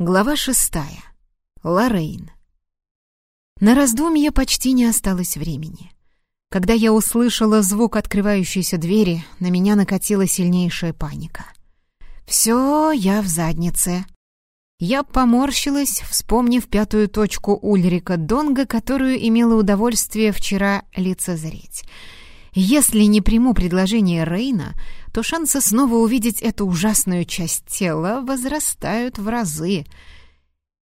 Глава шестая. Лоррейн. На раздумье почти не осталось времени. Когда я услышала звук открывающейся двери, на меня накатила сильнейшая паника. «Все, я в заднице». Я поморщилась, вспомнив пятую точку Ульрика Донга, которую имела удовольствие вчера лицезреть. Если не приму предложение Рейна, то шансы снова увидеть эту ужасную часть тела возрастают в разы.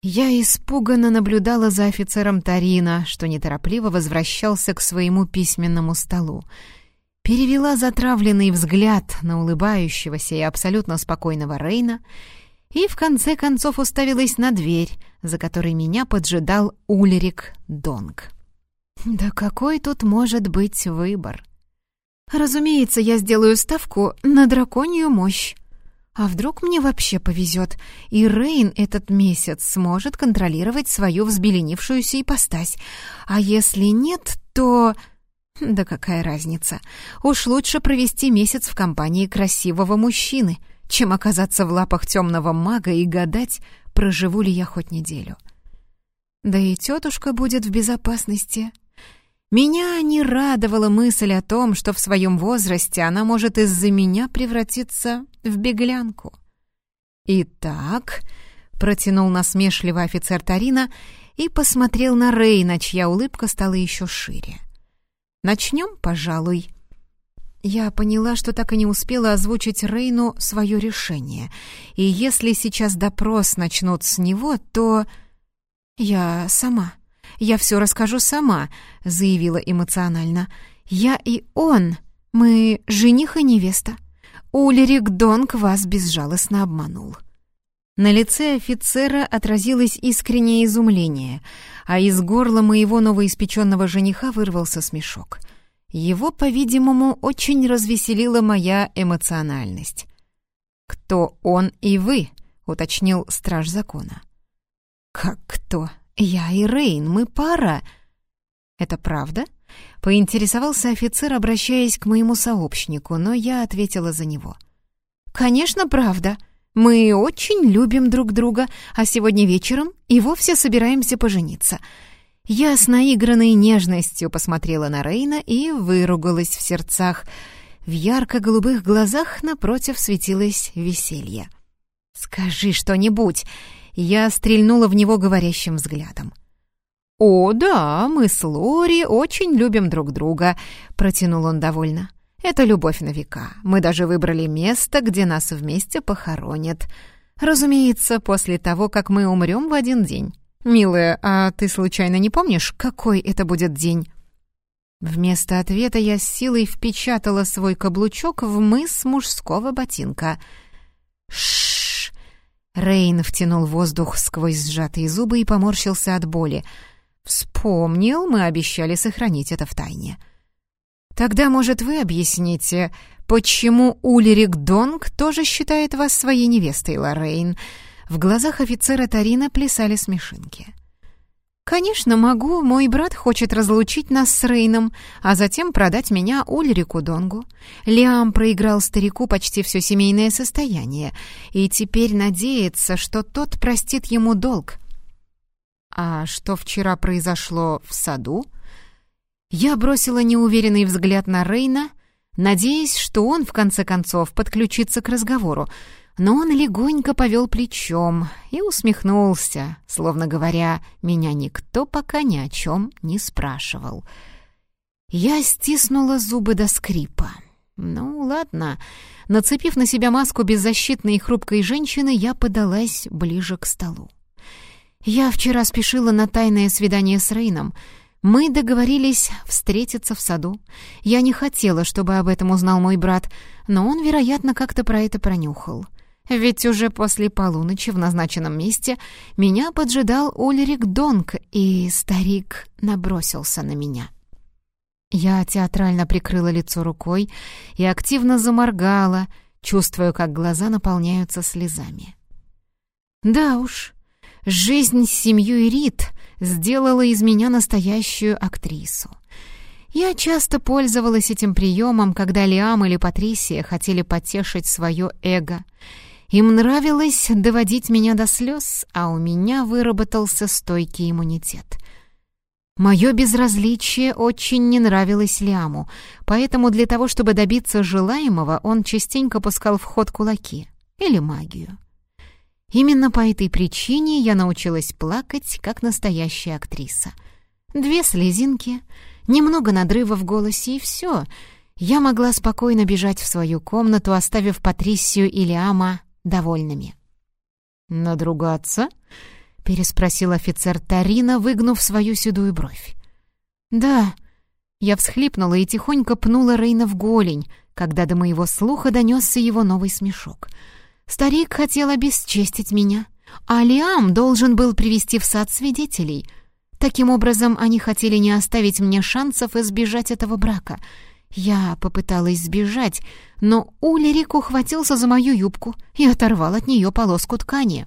Я испуганно наблюдала за офицером Тарина, что неторопливо возвращался к своему письменному столу. Перевела затравленный взгляд на улыбающегося и абсолютно спокойного Рейна и в конце концов уставилась на дверь, за которой меня поджидал Ульрик Донг. «Да какой тут может быть выбор?» Разумеется, я сделаю ставку на драконью мощь. А вдруг мне вообще повезет, и Рейн этот месяц сможет контролировать свою взбеленившуюся ипостась. А если нет, то... Да какая разница? Уж лучше провести месяц в компании красивого мужчины, чем оказаться в лапах темного мага и гадать, проживу ли я хоть неделю. Да и тетушка будет в безопасности, меня не радовала мысль о том, что в своем возрасте она может из-за меня превратиться в беглянку. «Итак», — протянул насмешливо офицер Тарина и посмотрел на Рейна, чья улыбка стала еще шире. «Начнем, пожалуй». Я поняла, что так и не успела озвучить Рейну свое решение, и если сейчас допрос начнут с него, то... Я сама я все расскажу сама», — заявила эмоционально. «Я и он, мы жених и невеста. Улерик Донг вас безжалостно обманул». На лице офицера отразилось искреннее изумление, а из горла моего новоиспеченного жениха вырвался смешок. Его, по-видимому, очень развеселила моя эмоциональность. «Кто он и вы?» — уточнил страж закона. «Как кто?» «Я и Рейн, мы пара». «Это правда?» — поинтересовался офицер, обращаясь к моему сообщнику, но я ответила за него. «Конечно, правда. Мы очень любим друг друга, а сегодня вечером и вовсе собираемся пожениться». Я с наигранной нежностью посмотрела на Рейна и выругалась в сердцах. В ярко-голубых глазах напротив светилось веселье. «Скажи что-нибудь!» Я стрельнула в него говорящим взглядом. «О, да, мы с Лори очень любим друг друга», — протянул он довольно. «Это любовь на века. Мы даже выбрали место, где нас вместе похоронят. Разумеется, после того, как мы умрем в один день. Милая, а ты случайно не помнишь, какой это будет день?» Вместо ответа я с силой впечатала свой каблучок в мыс мужского ботинка. «Ш Рейн втянул воздух сквозь сжатые зубы и поморщился от боли. «Вспомнил, мы обещали сохранить это в тайне». «Тогда, может, вы объясните, почему Улерик Донг тоже считает вас своей невестой, Лоррейн?» В глазах офицера Тарина плясали смешинки. «Конечно, могу. Мой брат хочет разлучить нас с Рейном, а затем продать меня Ульрику Донгу. Лиам проиграл старику почти все семейное состояние, и теперь надеется, что тот простит ему долг». «А что вчера произошло в саду?» Я бросила неуверенный взгляд на Рейна, надеясь, что он, в конце концов, подключится к разговору, но он легонько повел плечом и усмехнулся, словно говоря, «Меня никто пока ни о чем не спрашивал». Я стиснула зубы до скрипа. Ну, ладно. Нацепив на себя маску беззащитной и хрупкой женщины, я подалась ближе к столу. Я вчера спешила на тайное свидание с Рейном. Мы договорились встретиться в саду. Я не хотела, чтобы об этом узнал мой брат, но он, вероятно, как-то про это пронюхал. Ведь уже после полуночи в назначенном месте меня поджидал Ульрик Донг, и старик набросился на меня. Я театрально прикрыла лицо рукой и активно заморгала, чувствуя, как глаза наполняются слезами. Да уж, жизнь с семьей Рит сделала из меня настоящую актрису. Я часто пользовалась этим приемом, когда Лиам или Патрисия хотели потешить свое эго — Им нравилось доводить меня до слез, а у меня выработался стойкий иммунитет. Мое безразличие очень не нравилось Лиаму, поэтому для того, чтобы добиться желаемого, он частенько пускал в ход кулаки или магию. Именно по этой причине я научилась плакать, как настоящая актриса. Две слезинки, немного надрыва в голосе и все. Я могла спокойно бежать в свою комнату, оставив Патрисию и Лиама довольными. «Надругаться?» — переспросил офицер Тарина, выгнув свою седую бровь. «Да». Я всхлипнула и тихонько пнула Рейна в голень, когда до моего слуха донесся его новый смешок — Старик хотел обесчестить меня, а Лиам должен был привести в сад свидетелей. Таким образом, они хотели не оставить мне шансов избежать этого брака. Я попыталась сбежать, но Улерик ухватился за мою юбку и оторвал от нее полоску ткани.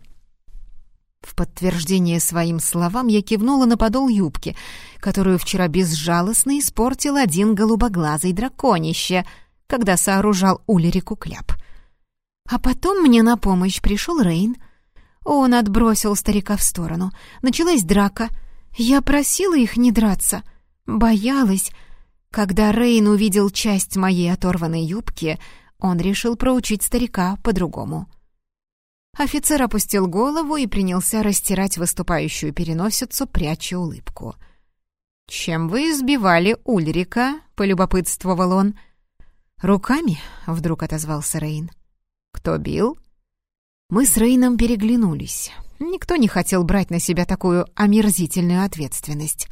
В подтверждение своим словам я кивнула на подол юбки, которую вчера безжалостно испортил один голубоглазый драконище, когда сооружал Улерику кляп — а потом мне на помощь пришел Рейн. Он отбросил старика в сторону. Началась драка. Я просила их не драться. Боялась. Когда Рейн увидел часть моей оторванной юбки, он решил проучить старика по-другому. Офицер опустил голову и принялся растирать выступающую переносицу, пряча улыбку. «Чем вы избивали Ульрика?» — полюбопытствовал он. «Руками?» — вдруг отозвался Рейн. «Кто бил?» Мы с Рейном переглянулись. Никто не хотел брать на себя такую омерзительную ответственность.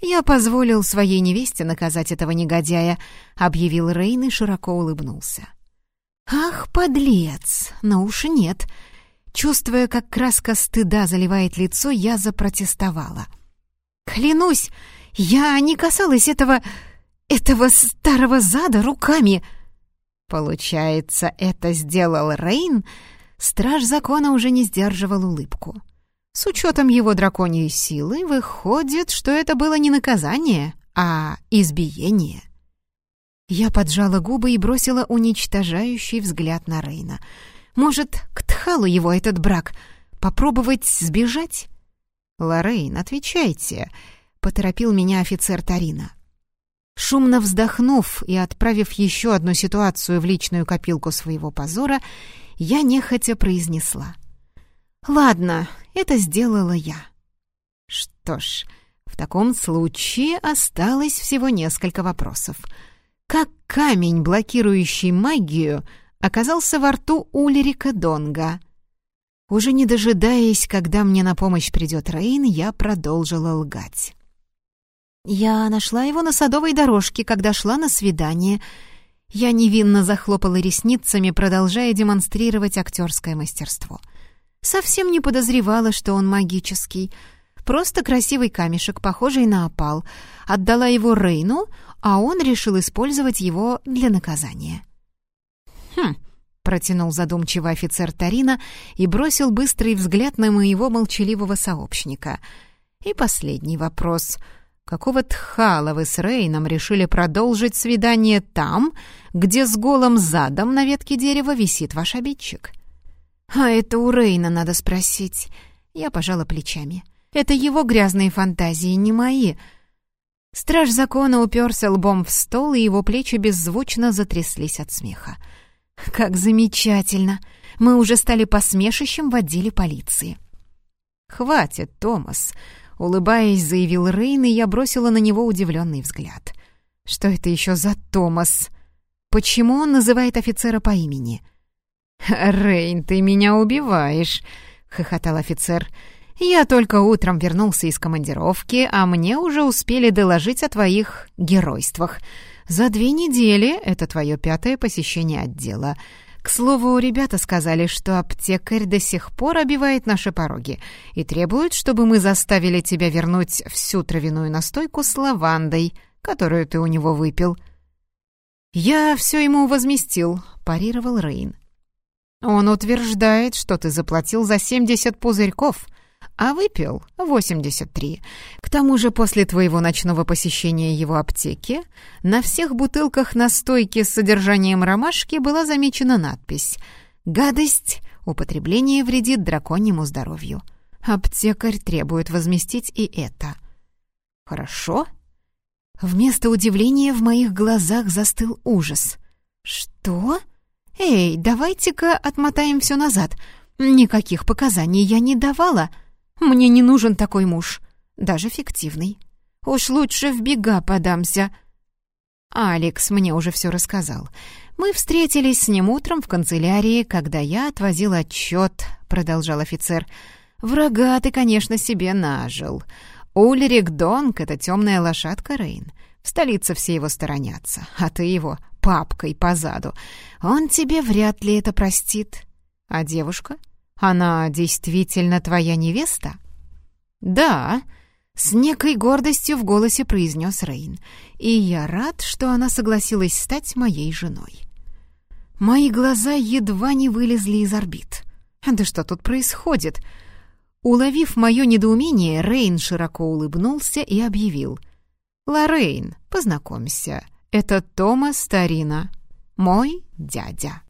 «Я позволил своей невесте наказать этого негодяя», — объявил Рейн и широко улыбнулся. «Ах, подлец! Но уж нет!» Чувствуя, как краска стыда заливает лицо, я запротестовала. «Клянусь, я не касалась этого... этого старого зада руками!» Получается, это сделал Рейн? Страж закона уже не сдерживал улыбку. С учетом его драконьей силы, выходит, что это было не наказание, а избиение. Я поджала губы и бросила уничтожающий взгляд на Рейна. Может, к Тхалу его этот брак? Попробовать сбежать? «Лоррейн, отвечайте», — поторопил меня офицер Тарина. Шумно вздохнув и отправив еще одну ситуацию в личную копилку своего позора, я нехотя произнесла. «Ладно, это сделала я». Что ж, в таком случае осталось всего несколько вопросов. Как камень, блокирующий магию, оказался во рту Улерика Донга? Уже не дожидаясь, когда мне на помощь придет Рейн, я продолжила лгать. Я нашла его на садовой дорожке, когда шла на свидание. Я невинно захлопала ресницами, продолжая демонстрировать актерское мастерство. Совсем не подозревала, что он магический. Просто красивый камешек, похожий на опал. Отдала его Рейну, а он решил использовать его для наказания. «Хм», — протянул задумчиво офицер Тарина и бросил быстрый взгляд на моего молчаливого сообщника. «И последний вопрос — Какого тхала вы с Рейном решили продолжить свидание там, где с голым задом на ветке дерева висит ваш обидчик? А это у Рейна надо спросить. Я пожала плечами. Это его грязные фантазии, не мои. Страж закона уперся лбом в стол, и его плечи беззвучно затряслись от смеха. «Как замечательно! Мы уже стали посмешищем в отделе полиции». «Хватит, Томас!» Улыбаясь, заявил Рейн, и я бросила на него удивленный взгляд. «Что это еще за Томас? Почему он называет офицера по имени?» «Рейн, ты меня убиваешь!» — хохотал офицер. «Я только утром вернулся из командировки, а мне уже успели доложить о твоих геройствах. За две недели это твое пятое посещение отдела. К слову, ребята сказали, что аптекарь до сих пор обивает наши пороги и требует, чтобы мы заставили тебя вернуть всю травяную настойку с лавандой, которую ты у него выпил. «Я все ему возместил», — парировал Рейн. «Он утверждает, что ты заплатил за семьдесят пузырьков», — а выпил 83. К тому же после твоего ночного посещения его аптеки на всех бутылках настойки с содержанием ромашки была замечена надпись Гадость, употребление вредит драконьему здоровью. Аптекарь требует возместить и это. Хорошо. Вместо удивления в моих глазах застыл ужас. Что? Эй, давайте-ка отмотаем все назад. Никаких показаний я не давала. Мне не нужен такой муж, даже фиктивный. Уж лучше в бега подамся. Алекс мне уже все рассказал. Мы встретились с ним утром в канцелярии, когда я отвозил отчет, продолжал офицер. Врага ты, конечно, себе нажил. Ульрик Донг — это темная лошадка Рейн. В столице все его сторонятся, а ты его папкой позаду. Он тебе вряд ли это простит. А девушка? Она действительно твоя невеста? Да, — с некой гордостью в голосе произнес Рейн. «И я рад, что она согласилась стать моей женой». Мои глаза едва не вылезли из орбит. «Да что тут происходит?» Уловив мое недоумение, Рейн широко улыбнулся и объявил. «Лоррейн, познакомься, это Тома Старина, мой дядя».